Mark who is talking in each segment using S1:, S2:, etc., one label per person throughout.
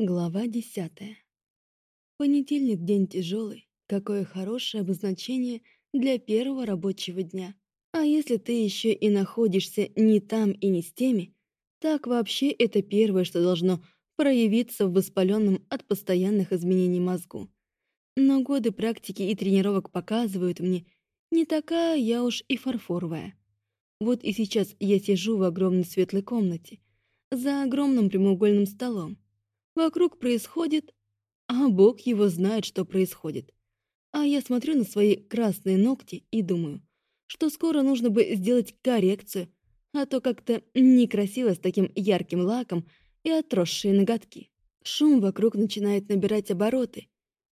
S1: Глава десятая. Понедельник — день тяжелый. Какое хорошее обозначение для первого рабочего дня. А если ты еще и находишься не там и не с теми, так вообще это первое, что должно проявиться в воспаленном от постоянных изменений мозгу. Но годы практики и тренировок показывают мне, не такая я уж и фарфоровая. Вот и сейчас я сижу в огромной светлой комнате, за огромным прямоугольным столом, Вокруг происходит... А Бог его знает, что происходит. А я смотрю на свои красные ногти и думаю, что скоро нужно бы сделать коррекцию, а то как-то некрасиво с таким ярким лаком и отросшие ноготки. Шум вокруг начинает набирать обороты.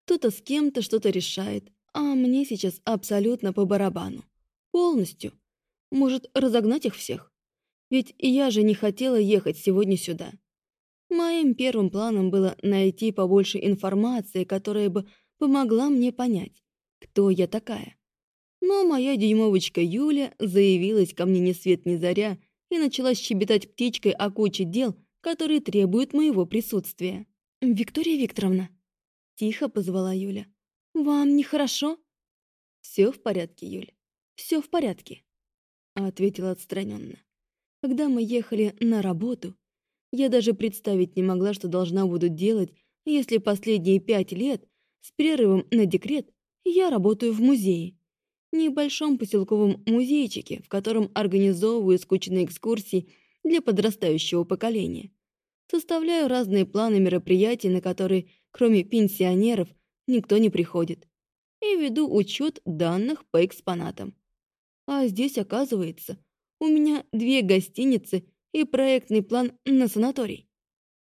S1: Кто-то с кем-то что-то решает, а мне сейчас абсолютно по барабану. Полностью. Может, разогнать их всех? Ведь я же не хотела ехать сегодня сюда. Моим первым планом было найти побольше информации, которая бы помогла мне понять, кто я такая. Но моя дюймовочка Юля заявилась ко мне ни свет ни заря и начала щебетать птичкой о куче дел, которые требуют моего присутствия. «Виктория Викторовна», — тихо позвала Юля, — «вам нехорошо?» «Все в порядке, Юль, все в порядке», — ответила отстраненно. Когда мы ехали на работу, я даже представить не могла, что должна буду делать, если последние пять лет с перерывом на декрет я работаю в музее. Небольшом поселковом музейчике, в котором организовываю скучные экскурсии для подрастающего поколения. Составляю разные планы мероприятий, на которые, кроме пенсионеров, никто не приходит. И веду учет данных по экспонатам. А здесь, оказывается, у меня две гостиницы и проектный план на санаторий.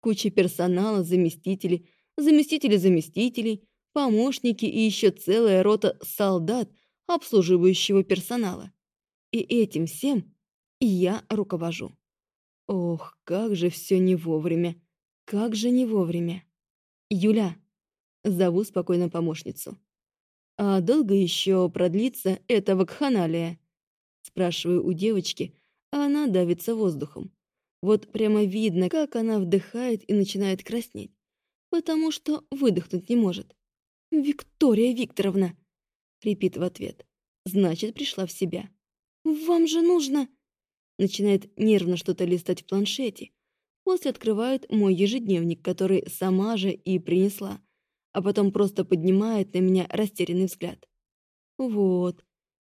S1: Куча персонала, заместители, заместители заместителей, помощники и еще целая рота солдат обслуживающего персонала. И этим всем я руковожу. Ох, как же все не вовремя. Как же не вовремя. Юля. Зову спокойно помощницу. А долго еще продлится эта вакханалия? Спрашиваю у девочки, а она давится воздухом. Вот прямо видно, как она вдыхает и начинает краснеть, потому что выдохнуть не может. «Виктория Викторовна!» — хрипит в ответ. «Значит, пришла в себя». «Вам же нужно...» Начинает нервно что-то листать в планшете. После открывает мой ежедневник, который сама же и принесла, а потом просто поднимает на меня растерянный взгляд. Вот.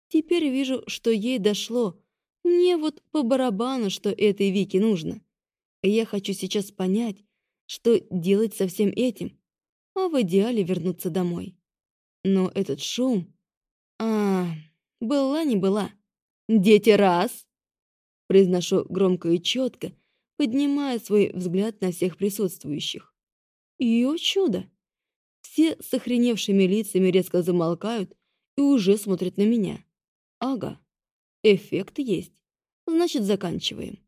S1: Теперь вижу, что ей дошло, мне вот по барабану, что этой Вике нужно. Я хочу сейчас понять, что делать со всем этим, а в идеале вернуться домой. Но этот шум... А, была не была. «Дети, раз!» Произношу громко и четко, поднимая свой взгляд на всех присутствующих. О чудо! Все с охреневшими лицами резко замолкают и уже смотрят на меня. Ага, Эффект есть. Значит, заканчиваем.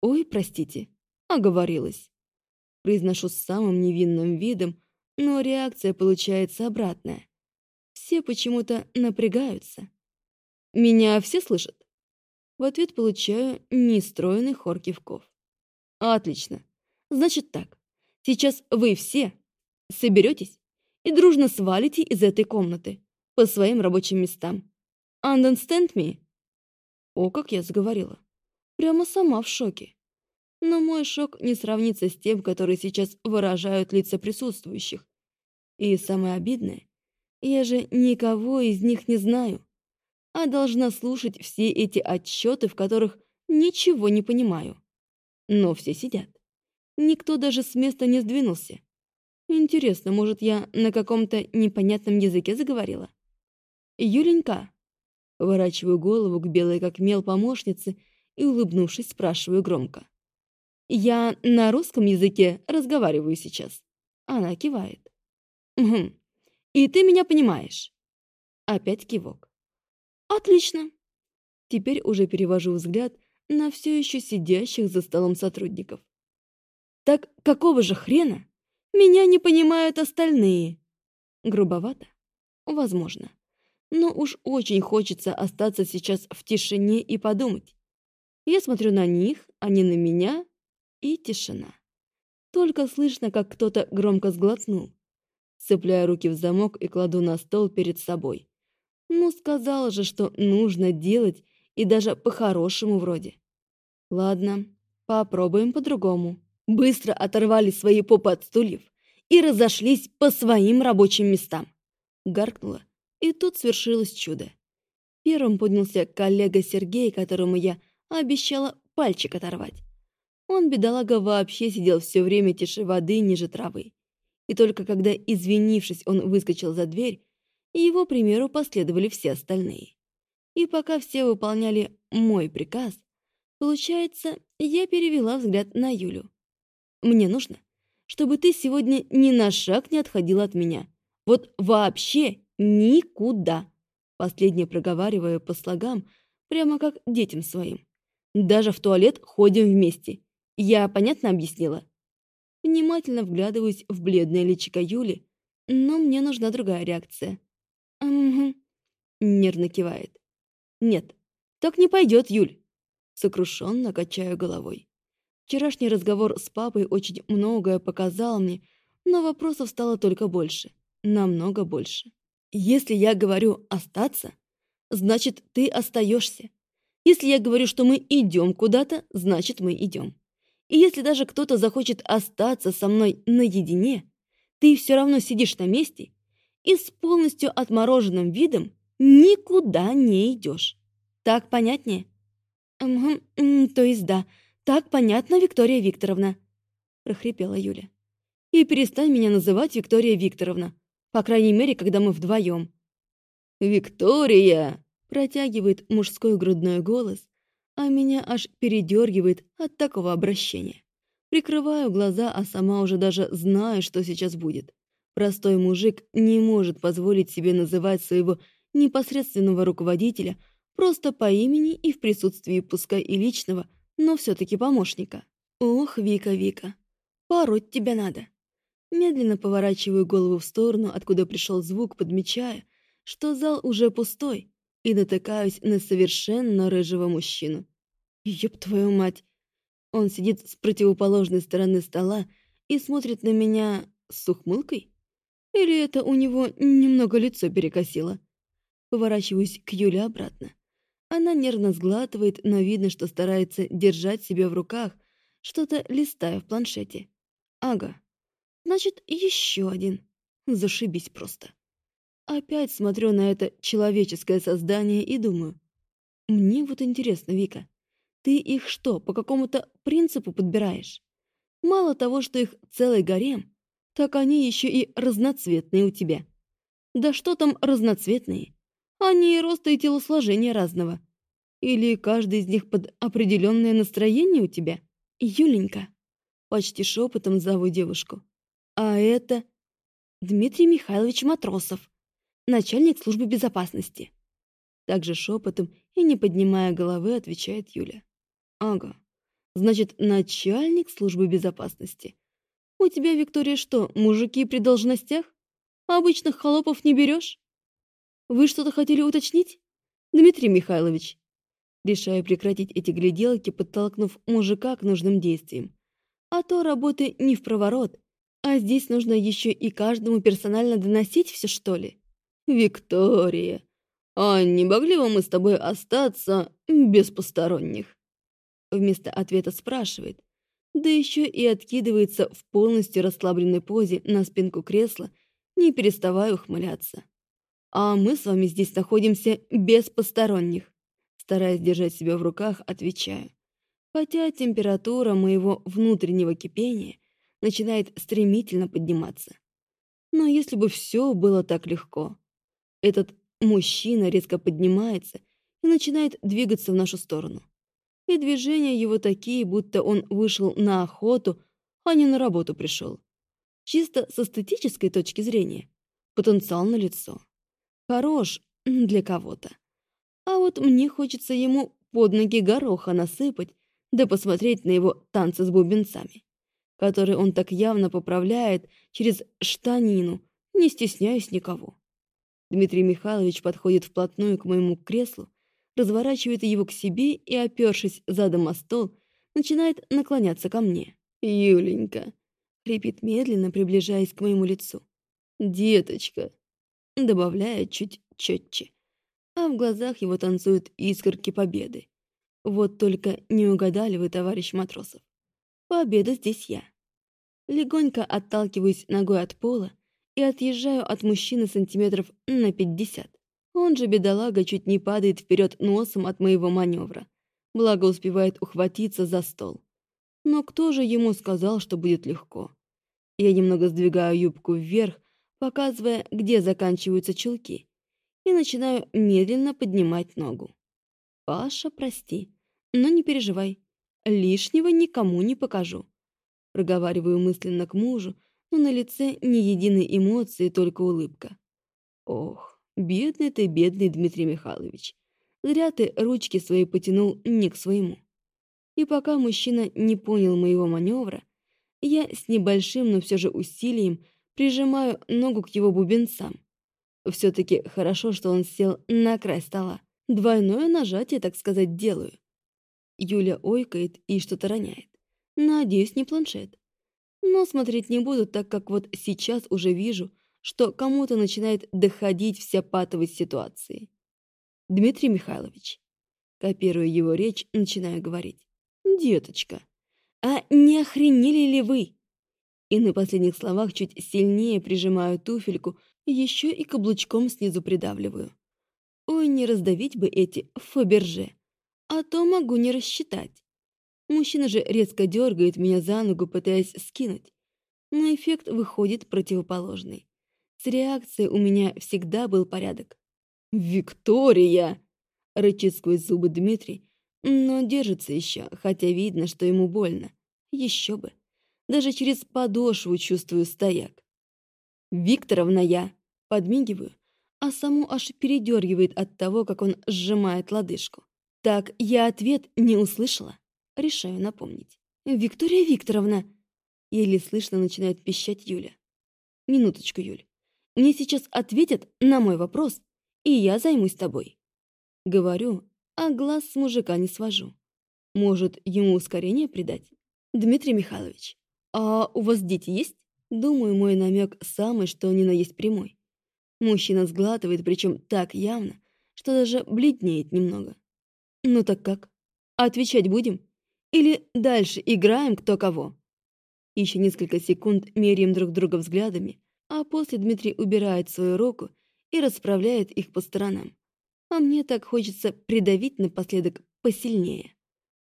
S1: Ой, простите, оговорилась. Произношу с самым невинным видом, но реакция получается обратная. Все почему-то напрягаются. Меня все слышат? В ответ получаю нестроенный хор кивков. Отлично. Значит так. Сейчас вы все соберетесь и дружно свалите из этой комнаты по своим рабочим местам. Understand me? О, как я заговорила. Прямо сама в шоке. Но мой шок не сравнится с тем, который сейчас выражают лица присутствующих. И самое обидное, я же никого из них не знаю, а должна слушать все эти отчеты, в которых ничего не понимаю. Но все сидят. Никто даже с места не сдвинулся. Интересно, может, я на каком-то непонятном языке заговорила? Юленька, Поворачиваю голову к белой как мел помощнице и, улыбнувшись, спрашиваю громко. «Я на русском языке разговариваю сейчас». Она кивает. «Угу. И ты меня понимаешь?» Опять кивок. «Отлично». Теперь уже перевожу взгляд на все еще сидящих за столом сотрудников. «Так какого же хрена? Меня не понимают остальные». Грубовато? Возможно но уж очень хочется остаться сейчас в тишине и подумать. Я смотрю на них, они на меня, и тишина. Только слышно, как кто-то громко сглотнул. Цепляю руки в замок и кладу на стол перед собой. Ну, сказала же, что нужно делать, и даже по-хорошему вроде. Ладно, попробуем по-другому. Быстро оторвали свои попы от стульев и разошлись по своим рабочим местам. Гаркнула, и тут свершилось чудо. Первым поднялся коллега Сергей, которому я обещала пальчик оторвать. Он, бедолага, вообще сидел все время тише воды ниже травы. И только когда, извинившись, он выскочил за дверь, его примеру последовали все остальные. И пока все выполняли мой приказ, получается, я перевела взгляд на Юлю. «Мне нужно, чтобы ты сегодня ни на шаг не отходила от меня. Вот вообще никуда!» Последнее проговариваю по слогам, прямо как детям своим. Даже в туалет ходим вместе. Я понятно объяснила? Внимательно вглядываюсь в бледное личико Юли, но мне нужна другая реакция. «Угу», — нервно кивает. «Нет, так не пойдет, Юль!» Сокрушенно качаю головой. Вчерашний разговор с папой очень многое показал мне, но вопросов стало только больше. Намного больше. Если я говорю «остаться», значит, ты остаешься. Если я говорю, что мы идем куда-то, значит, мы идем. И если даже кто-то захочет остаться со мной наедине, ты все равно сидишь на месте и с полностью отмороженным видом никуда не идешь. Так понятнее? Угу, то есть да, так понятно, Виктория Викторовна, прохрипела Юля. И перестань меня называть Виктория Викторовна, по крайней мере, когда мы вдвоем. Виктория! протягивает мужской грудной голос, а меня аж передергивает от такого обращения. Прикрываю глаза, а сама уже даже знаю, что сейчас будет. Простой мужик не может позволить себе называть своего непосредственного руководителя просто по имени и в присутствии пускай и личного, но все-таки помощника. Ох, Вика, Вика, пороть тебя надо. Медленно поворачиваю голову в сторону, откуда пришел звук, подмечая, что зал уже пустой, и натыкаюсь на совершенно рыжего мужчину. Ёб твою мать! Он сидит с противоположной стороны стола и смотрит на меня с ухмылкой? Или это у него немного лицо перекосило? Поворачиваюсь к Юле обратно. Она нервно сглатывает, но видно, что старается держать себя в руках, что-то листая в планшете. Ага. Значит, еще один. Зашибись просто. Опять смотрю на это человеческое создание и думаю. Мне вот интересно, Вика, ты их что, по какому-то принципу подбираешь? Мало того, что их целый гарем, так они еще и разноцветные у тебя. Да что там разноцветные? Они и роста и телосложения разного. Или каждый из них под определенное настроение у тебя? Юленька. Почти шепотом зову девушку. А это Дмитрий Михайлович Матросов начальник службы безопасности. Также шепотом и не поднимая головы отвечает Юля. Ага, значит, начальник службы безопасности. У тебя, Виктория, что, мужики при должностях? Обычных холопов не берешь? Вы что-то хотели уточнить? Дмитрий Михайлович. Решаю прекратить эти гляделки, подтолкнув мужика к нужным действиям. А то работы не в проворот, а здесь нужно еще и каждому персонально доносить все, что ли? «Виктория, а не могли бы мы с тобой остаться без посторонних?» Вместо ответа спрашивает, да еще и откидывается в полностью расслабленной позе на спинку кресла, не переставая ухмыляться. «А мы с вами здесь находимся без посторонних», стараясь держать себя в руках, отвечаю. Хотя температура моего внутреннего кипения начинает стремительно подниматься. Но если бы все было так легко, этот мужчина резко поднимается и начинает двигаться в нашу сторону. И движения его такие, будто он вышел на охоту, а не на работу пришел. Чисто с эстетической точки зрения. Потенциал на лицо. Хорош для кого-то. А вот мне хочется ему под ноги гороха насыпать, да посмотреть на его танцы с бубенцами, которые он так явно поправляет через штанину, не стесняясь никого. Дмитрий Михайлович подходит вплотную к моему креслу, разворачивает его к себе и, опершись задом о стол, начинает наклоняться ко мне. «Юленька, хрипит медленно, приближаясь к моему лицу. «Деточка!» добавляет чуть четче. А в глазах его танцуют искорки победы. Вот только не угадали вы, товарищ Матросов. Победа здесь я. Легонько отталкиваюсь ногой от пола и отъезжаю от мужчины сантиметров на пятьдесят. Он же, бедолага, чуть не падает вперед носом от моего маневра. Благо успевает ухватиться за стол. Но кто же ему сказал, что будет легко? Я немного сдвигаю юбку вверх, показывая, где заканчиваются чулки, и начинаю медленно поднимать ногу. «Паша, прости, но не переживай, лишнего никому не покажу». Проговариваю мысленно к мужу, но на лице ни единой эмоции, только улыбка. «Ох, бедный ты, бедный Дмитрий Михайлович, зря ты ручки свои потянул не к своему». И пока мужчина не понял моего маневра, я с небольшим, но все же усилием прижимаю ногу к его бубенцам. Все-таки хорошо, что он сел на край стола. Двойное нажатие, так сказать, делаю. Юля ойкает и что-то роняет. Надеюсь, не планшет. Но смотреть не буду, так как вот сейчас уже вижу, что кому-то начинает доходить вся патовость ситуации. Дмитрий Михайлович. Копируя его речь, начинаю говорить. «Деточка, а не охренели ли вы? и на последних словах чуть сильнее прижимаю туфельку, еще и каблучком снизу придавливаю. Ой, не раздавить бы эти фаберже, а то могу не рассчитать. Мужчина же резко дергает меня за ногу, пытаясь скинуть. Но эффект выходит противоположный. С реакцией у меня всегда был порядок. «Виктория!» — рычит сквозь зубы Дмитрий, но держится еще, хотя видно, что ему больно. Еще бы. Даже через подошву чувствую стояк. «Викторовна я!» Подмигиваю, а саму аж передергивает от того, как он сжимает лодыжку. «Так, я ответ не услышала?» Решаю напомнить. «Виктория Викторовна!» Еле слышно начинает пищать Юля. «Минуточку, Юль. Мне сейчас ответят на мой вопрос, и я займусь тобой». Говорю, а глаз с мужика не свожу. Может, ему ускорение придать? Дмитрий Михайлович, «А у вас дети есть?» Думаю, мой намек самый, что ни на есть прямой. Мужчина сглатывает, причем так явно, что даже бледнеет немного. «Ну так как? Отвечать будем? Или дальше играем кто кого?» Еще несколько секунд меряем друг друга взглядами, а после Дмитрий убирает свою руку и расправляет их по сторонам. А мне так хочется придавить напоследок посильнее.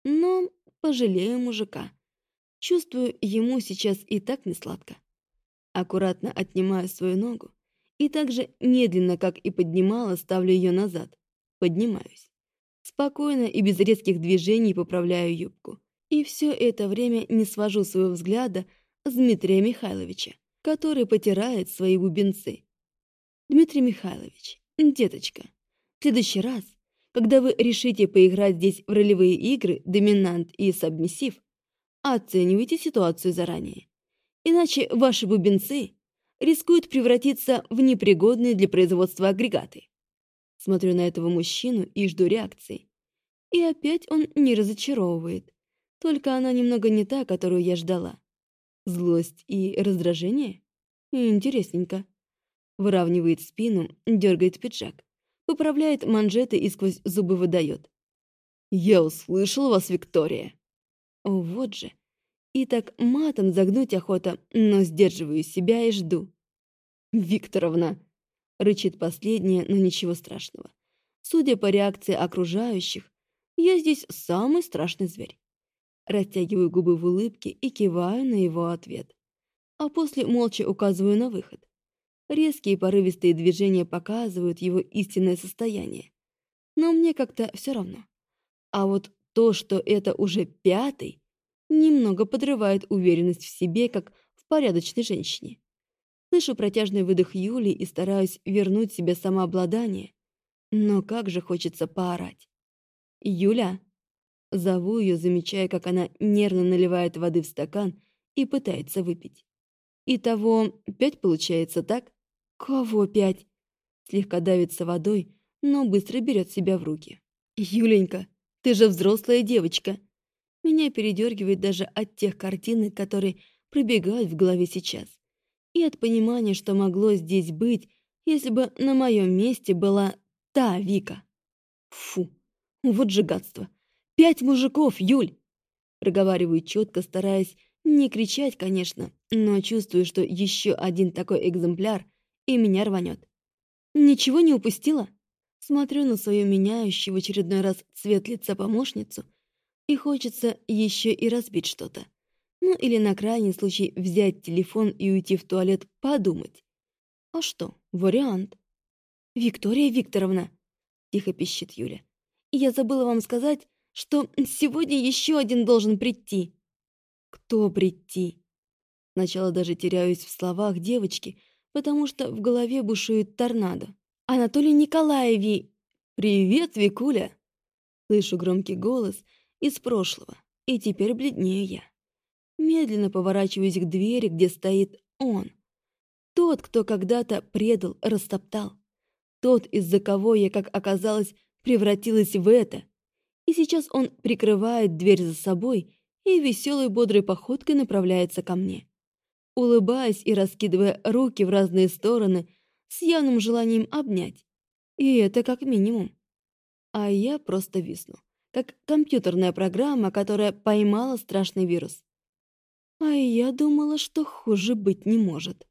S1: Но пожалею мужика. Чувствую, ему сейчас и так не сладко. Аккуратно отнимаю свою ногу и так же медленно, как и поднимала, ставлю ее назад. Поднимаюсь. Спокойно и без резких движений поправляю юбку. И все это время не свожу своего взгляда с Дмитрия Михайловича, который потирает свои бубенцы. Дмитрий Михайлович, деточка, в следующий раз, когда вы решите поиграть здесь в ролевые игры «Доминант» и «Сабмиссив», Оценивайте ситуацию заранее. Иначе ваши бубенцы рискуют превратиться в непригодные для производства агрегаты. Смотрю на этого мужчину и жду реакции. И опять он не разочаровывает. Только она немного не та, которую я ждала. Злость и раздражение? Интересненько. Выравнивает спину, дергает пиджак. Поправляет манжеты и сквозь зубы выдает. «Я услышал вас, Виктория!» Вот же. И так матом загнуть охота, но сдерживаю себя и жду. «Викторовна!» — рычит последняя, но ничего страшного. Судя по реакции окружающих, я здесь самый страшный зверь. Растягиваю губы в улыбке и киваю на его ответ. А после молча указываю на выход. Резкие порывистые движения показывают его истинное состояние. Но мне как-то все равно. А вот то, что это уже пятый, немного подрывает уверенность в себе, как в порядочной женщине. Слышу протяжный выдох Юли и стараюсь вернуть себе самообладание. Но как же хочется поорать. «Юля!» Зову ее, замечая, как она нервно наливает воды в стакан и пытается выпить. Итого пять получается, так? Кого пять? Слегка давится водой, но быстро берет себя в руки. «Юленька, ты же взрослая девочка. Меня передергивает даже от тех картинок, которые пробегают в голове сейчас. И от понимания, что могло здесь быть, если бы на моем месте была та Вика. Фу, вот же гадство. Пять мужиков, Юль! Проговариваю четко, стараясь не кричать, конечно, но чувствую, что еще один такой экземпляр и меня рванет. Ничего не упустила? Смотрю на свою меняющую в очередной раз цвет лица помощницу, и хочется еще и разбить что-то. Ну или на крайний случай взять телефон и уйти в туалет подумать. А что, вариант. «Виктория Викторовна!» — тихо пищит Юля. «Я забыла вам сказать, что сегодня еще один должен прийти». «Кто прийти?» Сначала даже теряюсь в словах девочки, потому что в голове бушует торнадо. «Анатолий Николаевич!» «Привет, Викуля!» Слышу громкий голос из прошлого, и теперь бледнею я. Медленно поворачиваюсь к двери, где стоит он. Тот, кто когда-то предал, растоптал. Тот, из-за кого я, как оказалось, превратилась в это. И сейчас он прикрывает дверь за собой и веселой бодрой походкой направляется ко мне. Улыбаясь и раскидывая руки в разные стороны, с явным желанием обнять. И это как минимум. А я просто висну, как компьютерная программа, которая поймала страшный вирус. А я думала, что хуже быть не может.